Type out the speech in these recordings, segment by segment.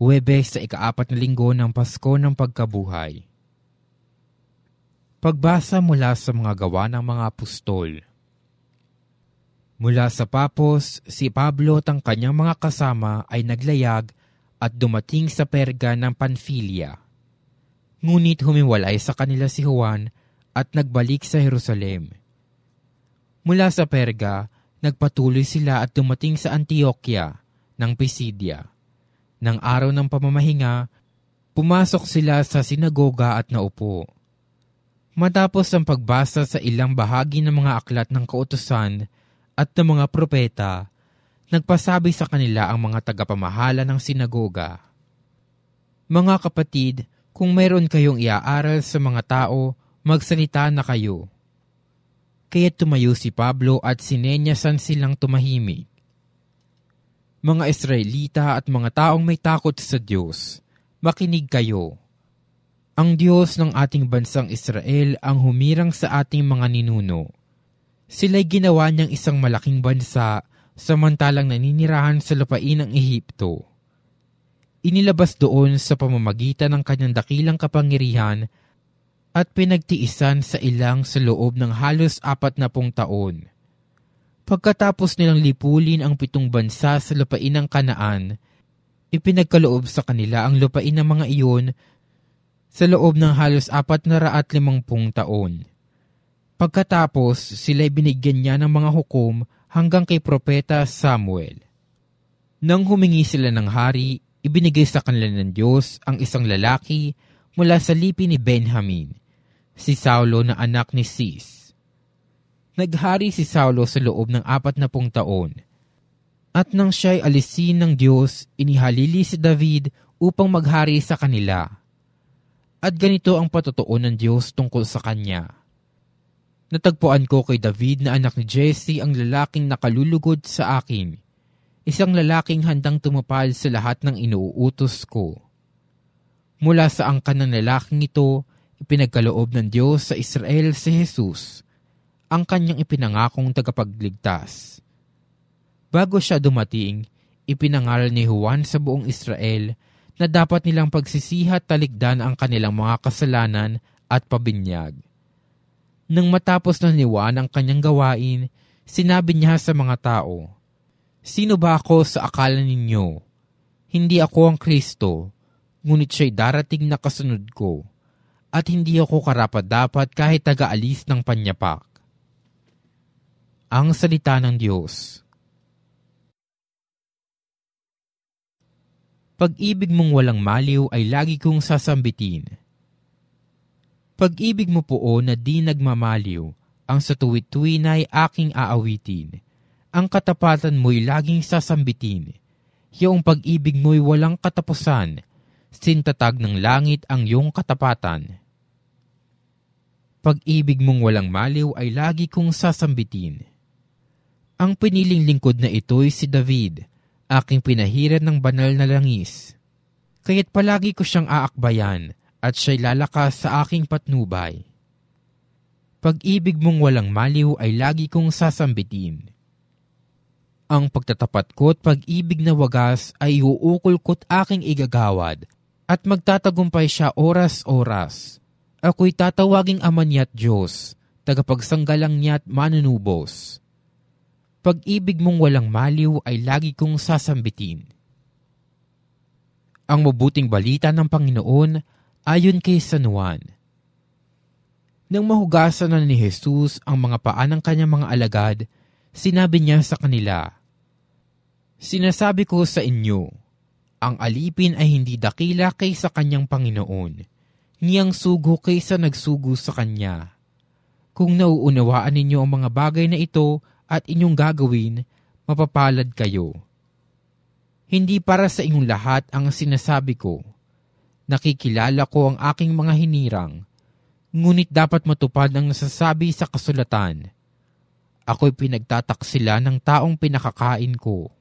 Huwebes sa ikaapat na linggo ng Pasko ng Pagkabuhay. Pagbasa mula sa mga gawa ng mga apostol. Mula sa Papos, si Pablo at ang kanyang mga kasama ay naglayag at dumating sa Perga ng Panfilia. Ngunit humiwalay sa kanila si Juan at nagbalik sa Jerusalem. Mula sa Perga, nagpatuloy sila at dumating sa Antioquia ng Pisidia ng araw ng pamamahinga, pumasok sila sa sinagoga at naupo. Matapos ang pagbasa sa ilang bahagi ng mga aklat ng kautusan at ng mga propeta, nagpasabi sa kanila ang mga tagapamahala ng sinagoga. Mga kapatid, kung mayroon kayong iaaral sa mga tao, magsalita na kayo. Kaya tumayo si Pablo at sinenyasan silang tumahimik mga Israelita at mga taong may takot sa Diyos, makinig kayo. Ang Diyos ng ating bansang Israel ang humirang sa ating mga ninuno. Sila'y ginawa niyang isang malaking bansa samantalang naninirahan sa lupain ng Ehipto. Inilabas doon sa pamamagitan ng kanyang dakilang kapangyarihan at pinagtiisan sa ilang sa loob ng halos apat na pong taon Pagkatapos nilang lipulin ang pitong bansa sa lupain ng Kanaan, ipinagkaloob sa kanila ang lupain ng mga iyon sa loob ng halos apat na raat limangpung taon. Pagkatapos, sila binigyan niya ng mga hukom hanggang kay Propeta Samuel. Nang humingi sila ng hari, ibinigay sa kanila ng Diyos ang isang lalaki mula sa lipi ni Benjamin, si Saulo na anak ni Sis naghari si Saulo sa loob ng apat na pung taon. At nang siya'y alisin ng Diyos, inihalili si David upang maghari sa kanila. At ganito ang patotoo ng Diyos tungkol sa kanya. Natagpuan ko kay David na anak ni Jesse ang lalaking nakalulugod sa akin, isang lalaking handang tumapal sa lahat ng inuutos ko. Mula sa angkan ng lalaking ito, ipinagkaloob ng Diyos sa Israel si Jesus, ang kanyang ipinangakong tagapagligtas. Bago siya dumating, ipinangaral ni Juan sa buong Israel na dapat nilang pagsisihat taligdan ang kanilang mga kasalanan at pabinyag. Nang matapos na ni Juan ang kanyang gawain, sinabi niya sa mga tao, Sino ba ako sa akala ninyo? Hindi ako ang Kristo, ngunit siya'y darating na kasunod ko, at hindi ako karapat-dapat kahit taga-alis ng panyapak ang salita ng Diyos. Pag-ibig mong walang maliw ay lagi kong sasambitin. Pag-ibig mo po na di nagmamaliw, ang sa tuwid-tuwin ay aking aawitin. Ang katapatan mo'y laging sasambitin. Yung pag-ibig mo'y walang katapusan, sintatag ng langit ang iyong katapatan. Pag-ibig mong walang maliw ay lagi kong sasambitin ang piniling lingkod na ito'y si David, aking pinahiran ng banal na langis. Kaya't palagi ko siyang aakbayan at siya'y lalakas sa aking patnubay. Pag-ibig mong walang maliw ay lagi kong sasambitin. Ang pagtatapat ko at pag-ibig na wagas ay uukol ko't aking igagawad at magtatagumpay siya oras-oras. Ako'y tatawaging ama niya't Diyos, tagapagsanggalang niya't manunubos pag-ibig mong walang maliw ay lagi kong sasambitin. Ang mabuting balita ng Panginoon ayon kay San Juan. Nang mahugasan na ni Jesus ang mga paa ng kanyang mga alagad, sinabi niya sa kanila, Sinasabi ko sa inyo, ang alipin ay hindi dakila kaysa kanyang Panginoon, niyang sugo kaysa nagsugo sa kanya. Kung nauunawaan ninyo ang mga bagay na ito, at inyong gagawin, mapapalad kayo. Hindi para sa inyong lahat ang sinasabi ko. Nakikilala ko ang aking mga hinirang, ngunit dapat matupad ang nasasabi sa kasulatan. Ako'y pinagtataksila ng taong pinakakain ko.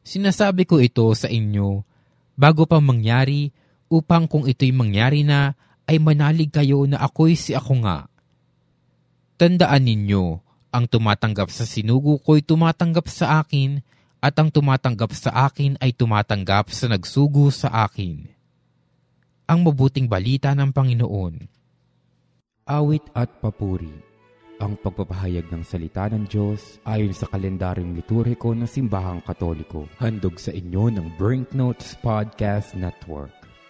Sinasabi ko ito sa inyo bago pa mangyari upang kung ito'y mangyari na ay manalig kayo na ako'y si ako nga. Tandaan ninyo, ang tumatanggap sa sinugo ko'y tumatanggap sa akin at ang tumatanggap sa akin ay tumatanggap sa nagsugo sa akin. Ang mabuting balita ng Panginoon. Awit at papuri ang pagpapahayag ng salita ng Diyos ayon sa kalendaryong liturhiko ng Simbahang Katoliko. Handog sa inyo ng Brinknotes Podcast Network.